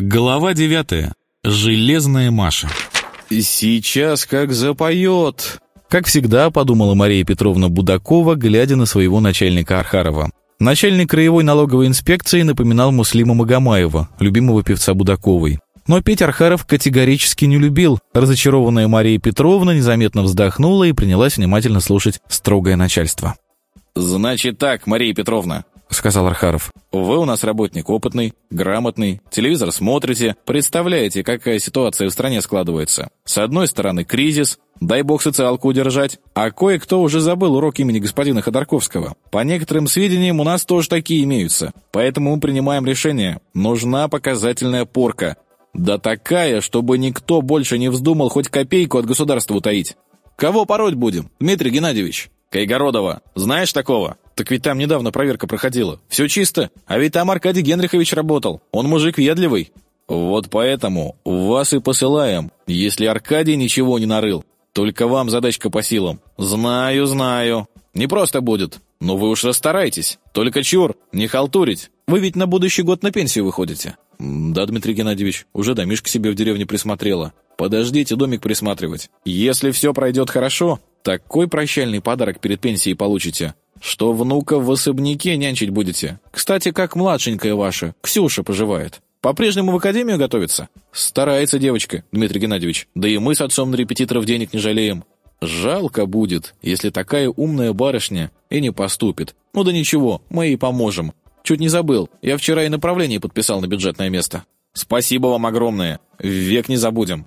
Глава девятая. Железная Маша. «Сейчас как запоет!» Как всегда, подумала Мария Петровна Будакова, глядя на своего начальника Архарова. Начальник краевой налоговой инспекции напоминал Муслима Магомаева, любимого певца Будаковой. Но петь Архаров категорически не любил. Разочарованная Мария Петровна незаметно вздохнула и принялась внимательно слушать строгое начальство. «Значит так, Мария Петровна», — сказал Архаров. «Вы у нас работник опытный, грамотный, телевизор смотрите, представляете, какая ситуация в стране складывается. С одной стороны кризис, дай бог социалку удержать, а кое-кто уже забыл урок имени господина Ходорковского. По некоторым сведениям у нас тоже такие имеются, поэтому мы принимаем решение. Нужна показательная порка. Да такая, чтобы никто больше не вздумал хоть копейку от государства утаить. Кого пороть будем, Дмитрий Геннадьевич? Кайгородова. Знаешь такого?» Так ведь там недавно проверка проходила. Все чисто. А ведь там Аркадий Генрихович работал. Он мужик ведливый. Вот поэтому вас и посылаем, если Аркадий ничего не нарыл. Только вам задачка по силам. Знаю, знаю. Не просто будет. Но вы уж расстарайтесь. Только чур, не халтурить. Вы ведь на будущий год на пенсию выходите. Да, Дмитрий Геннадьевич, уже домишко себе в деревне присмотрела. Подождите домик присматривать. Если все пройдет хорошо, такой прощальный подарок перед пенсией получите что внука в особняке нянчить будете. Кстати, как младшенькая ваша, Ксюша, поживает. По-прежнему в академию готовится? Старается девочка, Дмитрий Геннадьевич. Да и мы с отцом на репетиторов денег не жалеем. Жалко будет, если такая умная барышня и не поступит. Ну да ничего, мы ей поможем. Чуть не забыл, я вчера и направление подписал на бюджетное место. Спасибо вам огромное, век не забудем.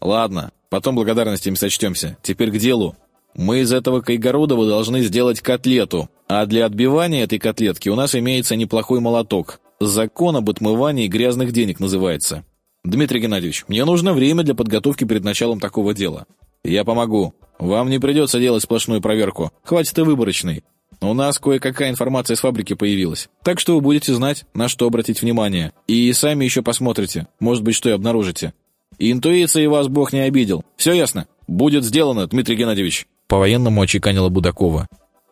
Ладно, потом благодарностями сочтемся. Теперь к делу. Мы из этого Кайгородова должны сделать котлету, а для отбивания этой котлетки у нас имеется неплохой молоток. Закон об отмывании грязных денег называется. Дмитрий Геннадьевич, мне нужно время для подготовки перед началом такого дела. Я помогу. Вам не придется делать сплошную проверку. Хватит и выборочной. У нас кое-какая информация с фабрики появилась. Так что вы будете знать, на что обратить внимание. И сами еще посмотрите. Может быть, что и обнаружите. Интуицией вас Бог не обидел. Все ясно? Будет сделано, Дмитрий Геннадьевич. По-военному очеканила Будакова.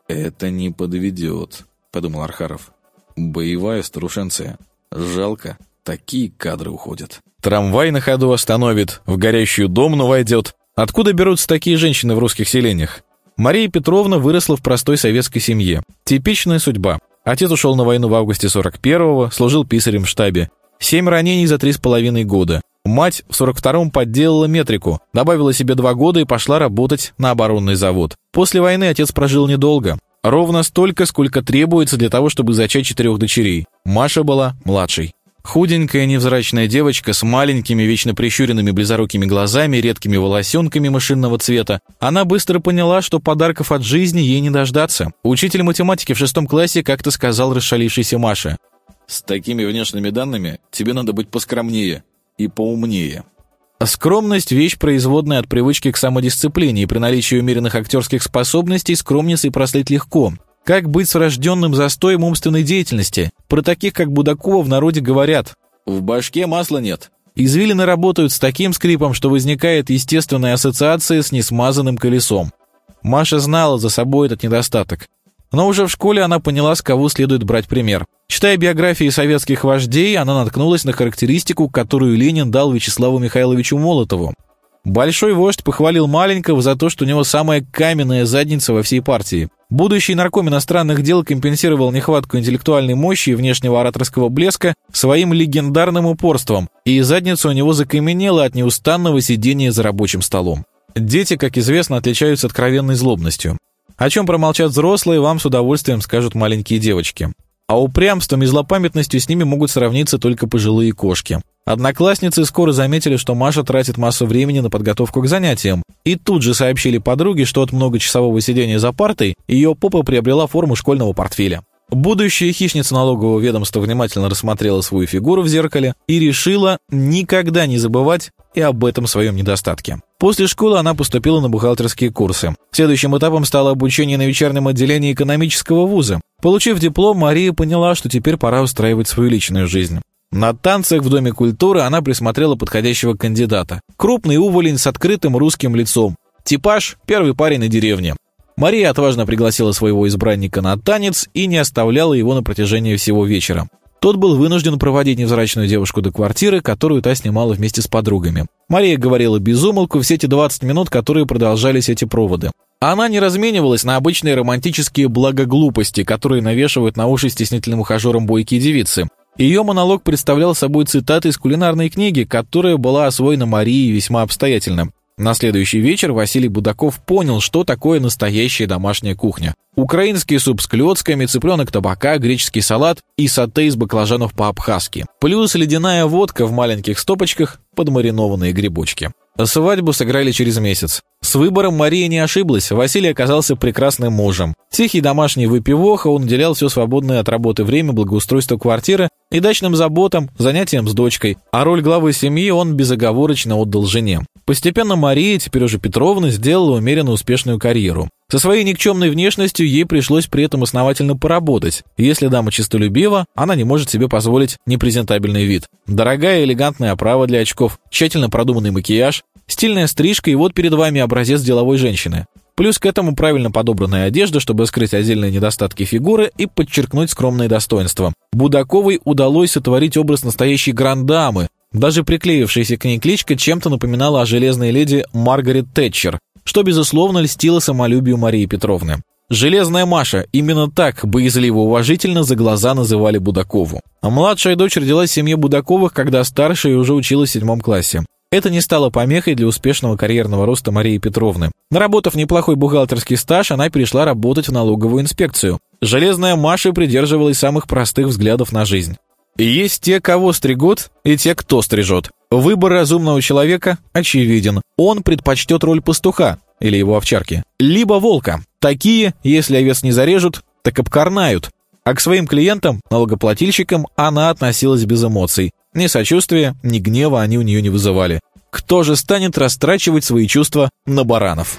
«Это не подведет», — подумал Архаров. «Боевая старушенция. Жалко, такие кадры уходят». Трамвай на ходу остановит, в горящую домну войдет. Откуда берутся такие женщины в русских селениях? Мария Петровна выросла в простой советской семье. Типичная судьба. Отец ушел на войну в августе 41-го, служил писарем в штабе. Семь ранений за три с половиной года. Мать в 42-м подделала метрику, добавила себе два года и пошла работать на оборонный завод. После войны отец прожил недолго. Ровно столько, сколько требуется для того, чтобы зачать четырех дочерей. Маша была младшей. Худенькая невзрачная девочка с маленькими, вечно прищуренными близорукими глазами, редкими волосенками машинного цвета. Она быстро поняла, что подарков от жизни ей не дождаться. Учитель математики в шестом классе как-то сказал расшалившейся Маше. «С такими внешними данными тебе надо быть поскромнее и поумнее. Скромность – вещь, производная от привычки к самодисциплине, и при наличии умеренных актерских способностей скромницей прослыть легко. Как быть с рожденным застоем умственной деятельности? Про таких, как Будакова, в народе говорят «в башке масла нет». Извилины работают с таким скрипом, что возникает естественная ассоциация с несмазанным колесом. Маша знала за собой этот недостаток. Но уже в школе она поняла, с кого следует брать пример. Читая биографии советских вождей, она наткнулась на характеристику, которую Ленин дал Вячеславу Михайловичу Молотову. Большой вождь похвалил маленького за то, что у него самая каменная задница во всей партии. Будущий нарком иностранных дел компенсировал нехватку интеллектуальной мощи и внешнего ораторского блеска своим легендарным упорством, и задница у него закаменела от неустанного сидения за рабочим столом. Дети, как известно, отличаются откровенной злобностью. О чем промолчат взрослые, вам с удовольствием скажут маленькие девочки. А упрямством и злопамятностью с ними могут сравниться только пожилые кошки. Одноклассницы скоро заметили, что Маша тратит массу времени на подготовку к занятиям, и тут же сообщили подруге, что от многочасового сидения за партой ее попа приобрела форму школьного портфеля. Будущая хищница налогового ведомства внимательно рассмотрела свою фигуру в зеркале и решила никогда не забывать и об этом своем недостатке. После школы она поступила на бухгалтерские курсы. Следующим этапом стало обучение на вечернем отделении экономического вуза. Получив диплом, Мария поняла, что теперь пора устраивать свою личную жизнь. На танцах в Доме культуры она присмотрела подходящего кандидата. Крупный уволень с открытым русским лицом. Типаж – первый парень на деревне. Мария отважно пригласила своего избранника на танец и не оставляла его на протяжении всего вечера. тот был вынужден проводить невзрачную девушку до квартиры, которую та снимала вместе с подругами. Мария говорила без умолку все эти 20 минут, которые продолжались эти проводы. Она не разменивалась на обычные романтические благоглупости, которые навешивают на уши стеснительным ухажерам бойкие девицы. Ее монолог представлял собой цитаты из кулинарной книги, которая была освоена Марией весьма обстоятельно. На следующий вечер Василий Будаков понял, что такое настоящая домашняя кухня. Украинский суп с клетками, цыпленок табака, греческий салат и сате из баклажанов по-абхазски. Плюс ледяная водка в маленьких стопочках, подмаринованные грибочки. Свадьбу сыграли через месяц. С выбором Мария не ошиблась, Василий оказался прекрасным мужем. Тихий домашний выпивоха, он уделял все свободное от работы время благоустройству квартиры и дачным заботам, занятиям с дочкой, а роль главы семьи он безоговорочно отдал жене. Постепенно Мария, теперь уже Петровна, сделала умеренно успешную карьеру. Со своей никчемной внешностью ей пришлось при этом основательно поработать. Если дама честолюбива, она не может себе позволить непрезентабельный вид. Дорогая элегантная оправа для очков, тщательно продуманный макияж, стильная стрижка и вот перед вами образец деловой женщины. Плюс к этому правильно подобранная одежда, чтобы скрыть отдельные недостатки фигуры и подчеркнуть скромные достоинства. Будаковой удалось сотворить образ настоящей грандамы. Даже приклеившаяся к ней кличка чем-то напоминала о железной леди Маргарет Тэтчер, что, безусловно, льстило самолюбию Марии Петровны. «Железная Маша» — именно так боязливо-уважительно за глаза называли Будакову. А младшая дочь родилась в семье Будаковых, когда старшая уже училась в седьмом классе. Это не стало помехой для успешного карьерного роста Марии Петровны. Наработав неплохой бухгалтерский стаж, она перешла работать в налоговую инспекцию. Железная Маша придерживалась самых простых взглядов на жизнь. Есть те, кого стригут, и те, кто стрижет. Выбор разумного человека очевиден. Он предпочтет роль пастуха, или его овчарки, либо волка. Такие, если овец не зарежут, так обкорнают. А к своим клиентам, налогоплательщикам, она относилась без эмоций. Ни сочувствия, ни гнева они у нее не вызывали. Кто же станет растрачивать свои чувства на баранов?